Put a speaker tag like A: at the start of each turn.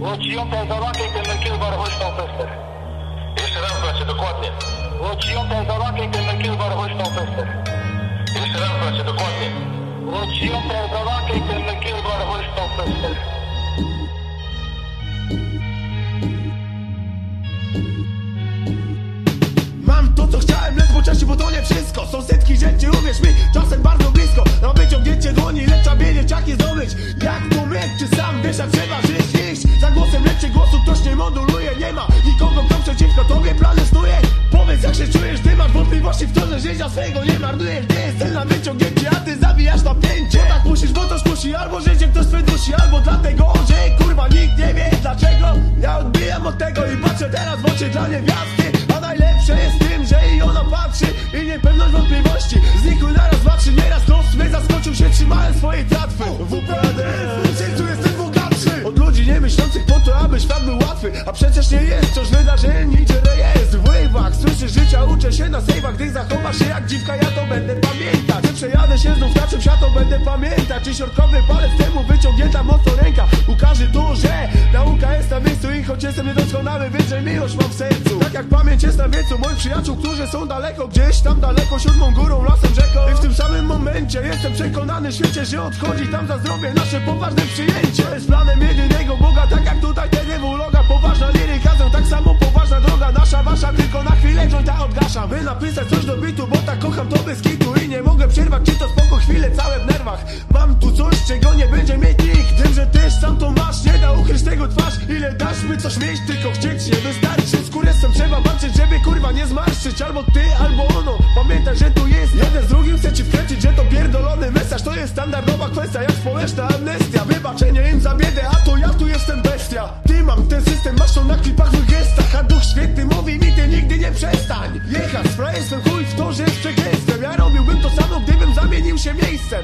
A: Лучьем-то изолакайте меркил барвышнал тестер. Еще раз, братья, докладнее. Лучьем-то изолакайте меркил барвышнал тестер. Еще раз, братья, докладнее. Лучьем-то изолакайте меркил барвышнал тестер.
B: Wiesz trzeba żyć iść. Za głosem lepszy głosu ktoś nie moduluje Nie ma nikogo, kto przeciwko tobie plany snuje Powiedz jak się czujesz, ty masz wątpliwości w to, że życia swego nie marnujesz Gdy jest cel na wyciągnięcie, a ty zabijasz napięcie Bo tak musisz, bo to skusi, albo życie ktoś swe dusi Albo dlatego, że kurwa nikt nie wie dlaczego. Ja odbijam od tego i patrzę teraz w oczy dla niewiasty A najlepsze jest tym, że i ona patrzy I niepewność wątpliwości. Znikły naraz aby świat był łatwy A przecież nie jest wciąż wydarzeń Nigdzie jest w wave'ach Słyszysz życia, uczę się na save'ach Gdy zachowasz się jak dziwka, ja to będę pamiętać. Gdy przejadę się znów na czymś, ja to będę pamiętać. Czy środkowy palec temu wyciągnięta mocno jestem niedoskonały, wiem, że miłość mam w sercu. Tak jak pamięć jest na wiecu moich przyjaciół, którzy są daleko Gdzieś tam daleko, siódmą górą, lasem, rzeką. I w tym samym momencie jestem przekonany świecie, że odchodzi tam za zdrowie Nasze poważne przyjęcie. Jest planem jedynego Boga Tak jak tutaj ten uloga, poważna liryka Tak samo poważna droga, nasza, wasza Tylko na chwilę jointa odgaszam By napisać coś do bitu, bo tak kocham to bez kitu I nie mogę przerwać, czy to spoko chwilę całe w nerwach. Mam tu coś, czego nie mieć, tylko chcieć nie wystarczy Skóresem trzeba walczyć, żeby kurwa nie zmarszczyć. Albo ty, albo ono, pamiętaj, że tu jest Jeden z drugim. Chce ci wkręcić, że to pierdolony mesaż To jest standardowa kwestia, jak społeczna amnestia. Wybaczenie im za biedę, a to ja tu jestem bestia. Ty mam ten system, masz to na klipach w gestach. A duch święty mówi mi, ty nigdy nie przestań. Jechać z frajerstwem, chuj w to, że jest przekleństwem. Ja robiłbym to samo, gdybym zamienił się miejscem.